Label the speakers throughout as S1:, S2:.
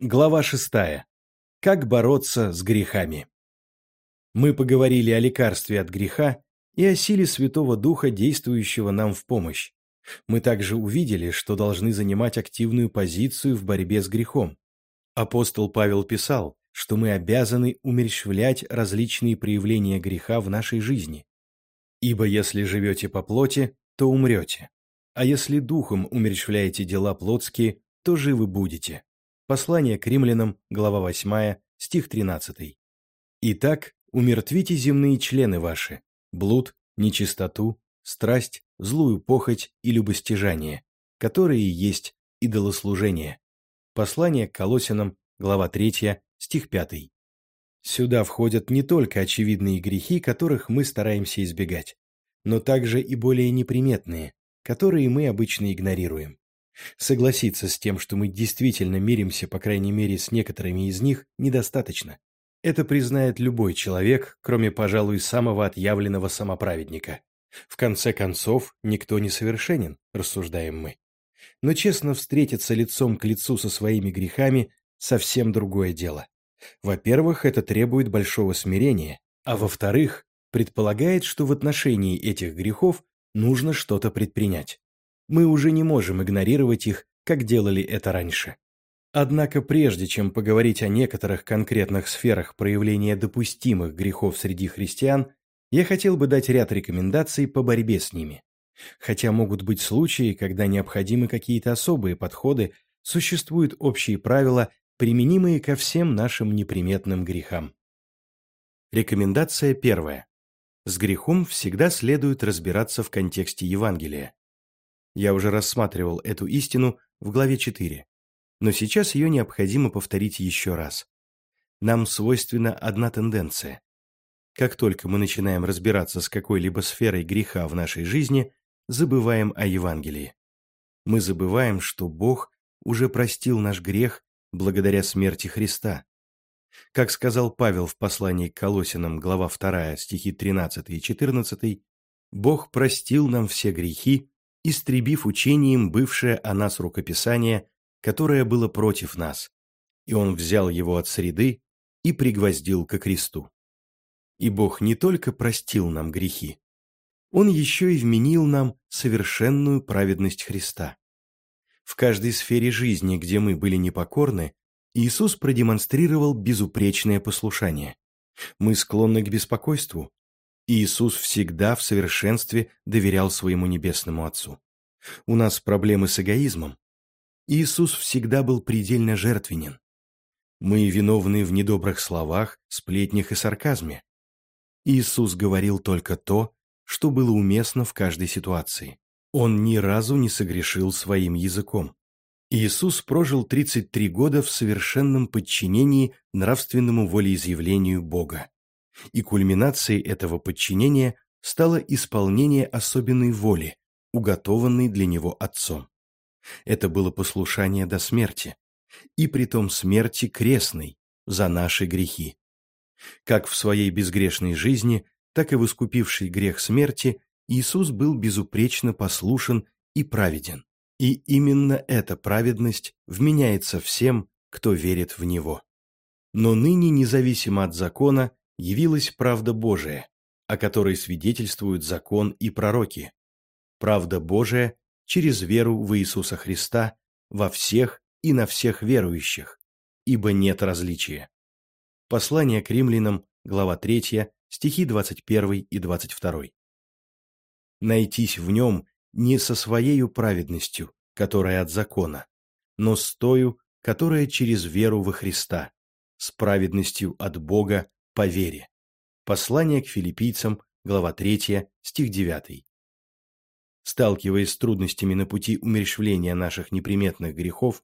S1: Глава шестая. Как бороться с грехами. Мы поговорили о лекарстве от греха и о силе Святого Духа, действующего нам в помощь. Мы также увидели, что должны занимать активную позицию в борьбе с грехом. Апостол Павел писал, что мы обязаны умерщвлять различные проявления греха в нашей жизни. «Ибо если живете по плоти, то умрете, а если духом умерщвляете дела плотские, то живы будете». Послание к римлянам, глава 8, стих 13. Итак, умертвите земные члены ваши, блуд, нечистоту, страсть, злую похоть и любостяжание, которые есть идолослужение. Послание к Колосинам, глава 3, стих 5. Сюда входят не только очевидные грехи, которых мы стараемся избегать, но также и более неприметные, которые мы обычно игнорируем. Согласиться с тем, что мы действительно миримся, по крайней мере, с некоторыми из них, недостаточно. Это признает любой человек, кроме, пожалуй, самого отъявленного самоправедника. В конце концов, никто не совершенен, рассуждаем мы. Но честно встретиться лицом к лицу со своими грехами – совсем другое дело. Во-первых, это требует большого смирения, а во-вторых, предполагает, что в отношении этих грехов нужно что-то предпринять мы уже не можем игнорировать их, как делали это раньше. Однако прежде чем поговорить о некоторых конкретных сферах проявления допустимых грехов среди христиан, я хотел бы дать ряд рекомендаций по борьбе с ними. Хотя могут быть случаи, когда необходимы какие-то особые подходы, существуют общие правила, применимые ко всем нашим неприметным грехам. Рекомендация первая. С грехом всегда следует разбираться в контексте Евангелия. Я уже рассматривал эту истину в главе 4, но сейчас ее необходимо повторить еще раз. Нам свойственна одна тенденция. Как только мы начинаем разбираться с какой-либо сферой греха в нашей жизни, забываем о Евангелии. Мы забываем, что Бог уже простил наш грех благодаря смерти Христа. Как сказал Павел в послании к Колосинам, глава 2, стихи 13 и 14, «Бог простил нам все грехи, истребив учением бывшее о нас рукописание, которое было против нас, и он взял его от среды и пригвоздил ко кресту. И Бог не только простил нам грехи, Он еще и вменил нам совершенную праведность Христа. В каждой сфере жизни, где мы были непокорны, Иисус продемонстрировал безупречное послушание. Мы склонны к беспокойству, Иисус всегда в совершенстве доверял своему Небесному Отцу. У нас проблемы с эгоизмом. Иисус всегда был предельно жертвенен. Мы виновны в недобрых словах, сплетнях и сарказме. Иисус говорил только то, что было уместно в каждой ситуации. Он ни разу не согрешил своим языком. Иисус прожил 33 года в совершенном подчинении нравственному волеизъявлению Бога и кульминацией этого подчинения стало исполнение особенной воли, уготованной для него Отцом. Это было послушание до смерти, и притом смерти крестной, за наши грехи. Как в своей безгрешной жизни, так и в искупившей грех смерти Иисус был безупречно послушен и праведен. И именно эта праведность вменяется всем, кто верит в Него. Но ныне, независимо от закона, явилась правда Божия, о которой свидетельствуют закон и пророки. Правда Божия через веру в Иисуса Христа во всех и на всех верующих, ибо нет различия. Послание к римлянам, глава 3, стихи 21 и 22. Найтись в нем не со своею праведностью, которая от закона, но с тою, которая через веру во Христа, с праведностью от Бога по вере. Послание к филиппийцам, глава 3, стих 9. Сталкиваясь с трудностями на пути умерщвления наших неприметных грехов,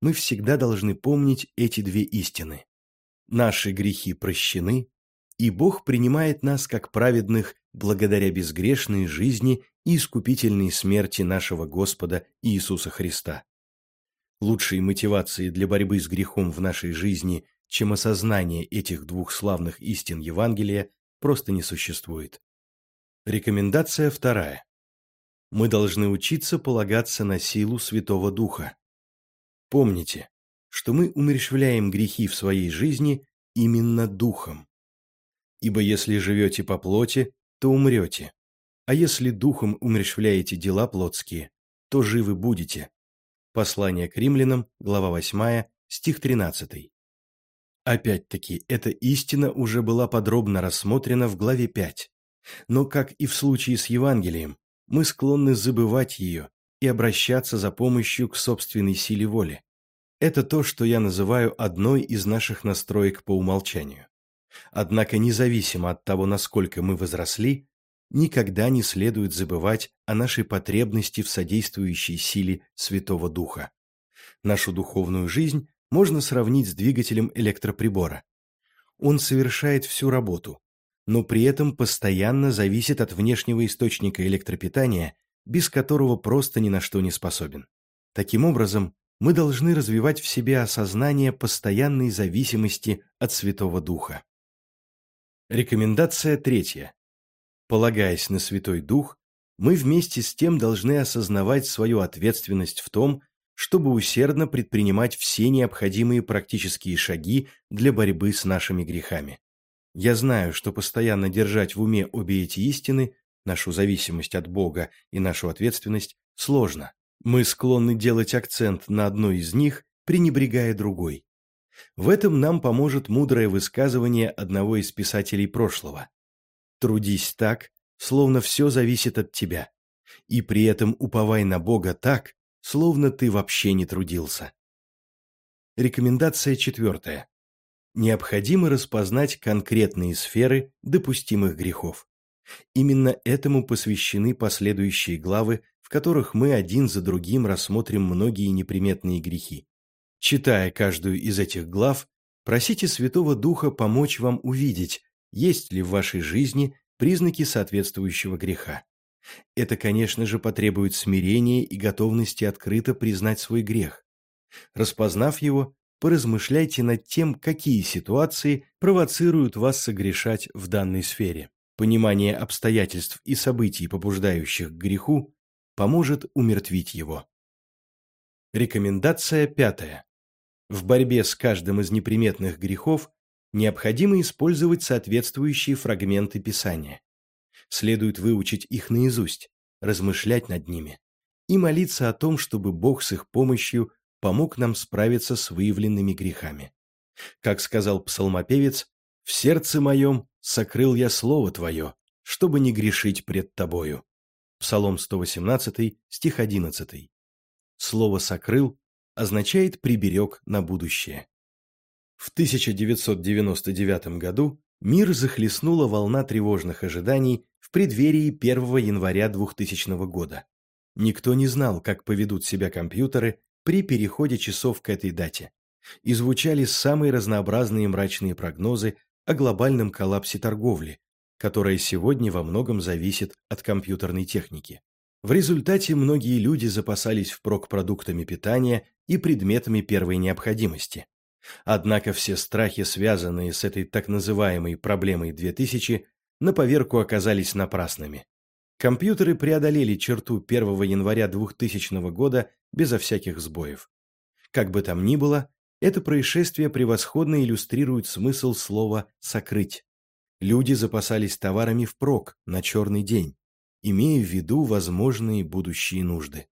S1: мы всегда должны помнить эти две истины. Наши грехи прощены, и Бог принимает нас как праведных благодаря безгрешной жизни и искупительной смерти нашего Господа Иисуса Христа. Лучшей мотивацией для борьбы с грехом в нашей жизни чем осознание этих двух славных истин Евангелия просто не существует. Рекомендация вторая. Мы должны учиться полагаться на силу Святого Духа. Помните, что мы умерщвляем грехи в своей жизни именно духом. Ибо если живете по плоти, то умрете, а если духом умерщвляете дела плотские, то живы будете. Послание к римлянам, глава 8, стих 13. Опять-таки, эта истина уже была подробно рассмотрена в главе 5. Но, как и в случае с Евангелием, мы склонны забывать ее и обращаться за помощью к собственной силе воли. Это то, что я называю одной из наших настроек по умолчанию. Однако независимо от того, насколько мы возросли, никогда не следует забывать о нашей потребности в содействующей силе Святого Духа. Нашу духовную жизнь можно сравнить с двигателем электроприбора. Он совершает всю работу, но при этом постоянно зависит от внешнего источника электропитания, без которого просто ни на что не способен. Таким образом, мы должны развивать в себе осознание постоянной зависимости от Святого Духа. Рекомендация третья. Полагаясь на Святой Дух, мы вместе с тем должны осознавать свою ответственность в том, чтобы усердно предпринимать все необходимые практические шаги для борьбы с нашими грехами. Я знаю, что постоянно держать в уме обе эти истины, нашу зависимость от Бога и нашу ответственность, сложно. Мы склонны делать акцент на одной из них, пренебрегая другой. В этом нам поможет мудрое высказывание одного из писателей прошлого. «Трудись так, словно все зависит от тебя, и при этом уповай на Бога так, словно ты вообще не трудился». Рекомендация четвертая. Необходимо распознать конкретные сферы допустимых грехов. Именно этому посвящены последующие главы, в которых мы один за другим рассмотрим многие неприметные грехи. Читая каждую из этих глав, просите Святого Духа помочь вам увидеть, есть ли в вашей жизни признаки соответствующего греха. Это, конечно же, потребует смирения и готовности открыто признать свой грех. Распознав его, поразмышляйте над тем, какие ситуации провоцируют вас согрешать в данной сфере. Понимание обстоятельств и событий, побуждающих к греху, поможет умертвить его. Рекомендация пятая. В борьбе с каждым из неприметных грехов необходимо использовать соответствующие фрагменты Писания. Следует выучить их наизусть, размышлять над ними и молиться о том, чтобы Бог с их помощью помог нам справиться с выявленными грехами. Как сказал псалмопевец, «В сердце моем сокрыл я слово Твое, чтобы не грешить пред Тобою». Псалом 118, стих 11. Слово «сокрыл» означает «приберег на будущее». В 1999 году мир захлестнула волна тревожных ожиданий в преддверии 1 января 2000 года. Никто не знал, как поведут себя компьютеры при переходе часов к этой дате. И звучали самые разнообразные мрачные прогнозы о глобальном коллапсе торговли, которая сегодня во многом зависит от компьютерной техники. В результате многие люди запасались впрок продуктами питания и предметами первой необходимости. Однако все страхи, связанные с этой так называемой проблемой 2000, на поверку оказались напрасными. Компьютеры преодолели черту 1 января 2000 года безо всяких сбоев. Как бы там ни было, это происшествие превосходно иллюстрирует смысл слова «сокрыть». Люди запасались товарами впрок на черный день, имея в виду возможные будущие нужды.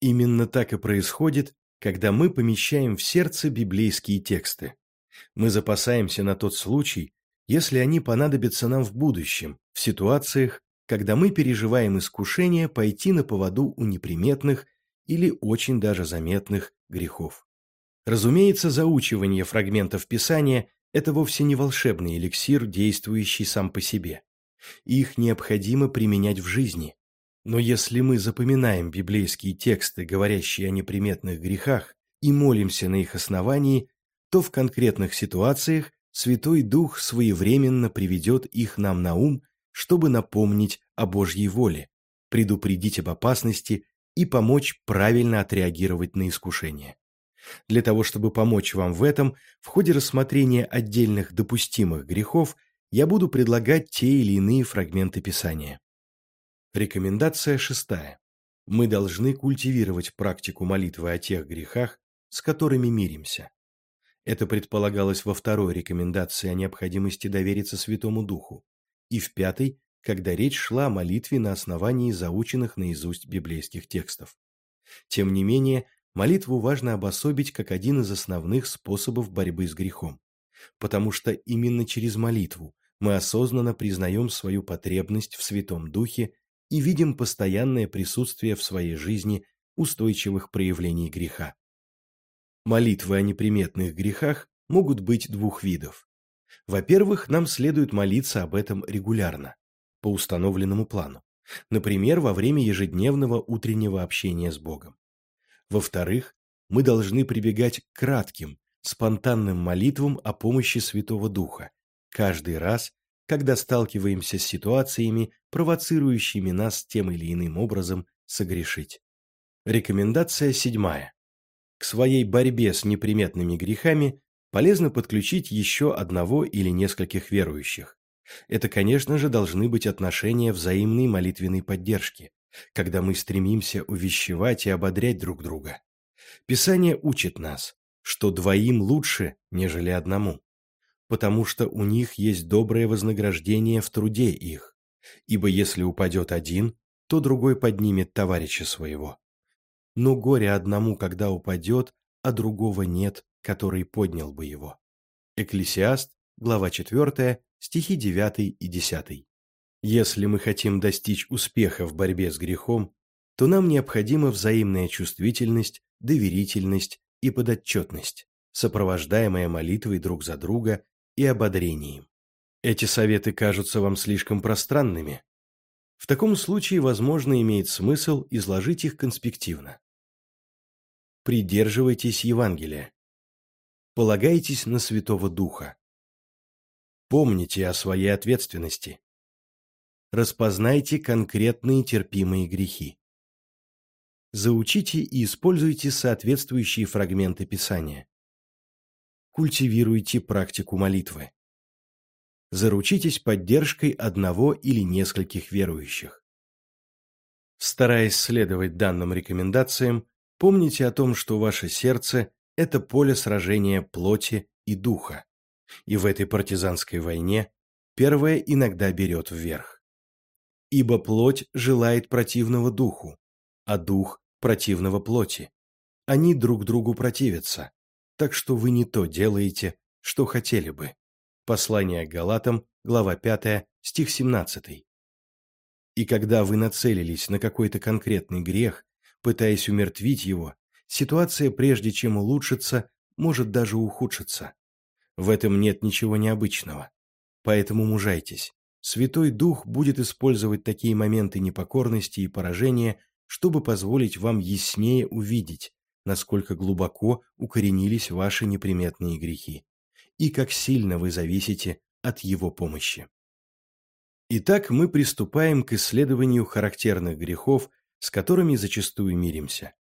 S1: Именно так и происходит, когда мы помещаем в сердце библейские тексты. Мы запасаемся на тот случай, если они понадобятся нам в будущем, в ситуациях, когда мы переживаем искушение пойти на поводу у неприметных или очень даже заметных грехов. Разумеется, заучивание фрагментов Писания – это вовсе не волшебный эликсир, действующий сам по себе. Их необходимо применять в жизни. Но если мы запоминаем библейские тексты, говорящие о неприметных грехах, и молимся на их основании, то в конкретных ситуациях Святой Дух своевременно приведет их нам на ум, чтобы напомнить о Божьей воле, предупредить об опасности и помочь правильно отреагировать на искушение. Для того, чтобы помочь вам в этом, в ходе рассмотрения отдельных допустимых грехов я буду предлагать те или иные фрагменты Писания. Рекомендация шестая. Мы должны культивировать практику молитвы о тех грехах, с которыми миримся. Это предполагалось во второй рекомендации о необходимости довериться Святому Духу и в пятой, когда речь шла о молитве на основании заученных наизусть библейских текстов. Тем не менее, молитву важно обособить как один из основных способов борьбы с грехом, потому что именно через молитву мы осознанно признаем свою потребность в Святом Духе и видим постоянное присутствие в своей жизни устойчивых проявлений греха. Молитвы о неприметных грехах могут быть двух видов. Во-первых, нам следует молиться об этом регулярно, по установленному плану, например, во время ежедневного утреннего общения с Богом. Во-вторых, мы должны прибегать к кратким, спонтанным молитвам о помощи Святого Духа, каждый раз, когда сталкиваемся с ситуациями, провоцирующими нас тем или иным образом согрешить. Рекомендация седьмая. К своей борьбе с неприметными грехами полезно подключить еще одного или нескольких верующих. Это, конечно же, должны быть отношения взаимной молитвенной поддержки, когда мы стремимся увещевать и ободрять друг друга. Писание учит нас, что двоим лучше, нежели одному потому что у них есть доброе вознаграждение в труде их, ибо если упадет один, то другой поднимет товарища своего. Но горе одному, когда упадет, а другого нет, который поднял бы его. Экклесиаст, глава 4, стихи 9 и 10. Если мы хотим достичь успеха в борьбе с грехом, то нам необходима взаимная чувствительность, доверительность и подотчетность, сопровождаемая молитвой друг за друга и ободрением. Эти советы кажутся вам слишком пространными? В таком случае, возможно, имеет смысл изложить их конспективно. Придерживайтесь Евангелия. Полагайтесь на Святого Духа. Помните о своей ответственности. Распознайте конкретные терпимые грехи. Заучите и используйте соответствующие фрагменты Писания. Культивируйте практику молитвы. Заручитесь поддержкой одного или нескольких верующих. Стараясь следовать данным рекомендациям, помните о том, что ваше сердце – это поле сражения плоти и духа, и в этой партизанской войне первое иногда берет вверх. Ибо плоть желает противного духу, а дух – противного плоти. Они друг другу противятся, так что вы не то делаете, что хотели бы. Послание к Галатам, глава 5, стих 17. И когда вы нацелились на какой-то конкретный грех, пытаясь умертвить его, ситуация, прежде чем улучшится, может даже ухудшиться. В этом нет ничего необычного. Поэтому мужайтесь. Святой Дух будет использовать такие моменты непокорности и поражения, чтобы позволить вам яснее увидеть, насколько глубоко укоренились ваши неприметные грехи и как сильно вы зависите от его помощи. Итак, мы приступаем к исследованию характерных грехов, с которыми зачастую миримся.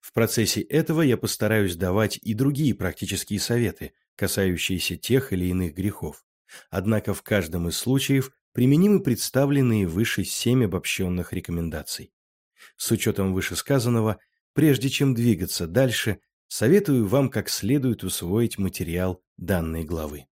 S1: В процессе этого я постараюсь давать и другие практические советы, касающиеся тех или иных грехов. Однако в каждом из случаев применимы представленные выше семь обобщенных рекомендаций. С учетом вышесказанного, Прежде чем двигаться дальше, советую вам как следует усвоить материал данной главы.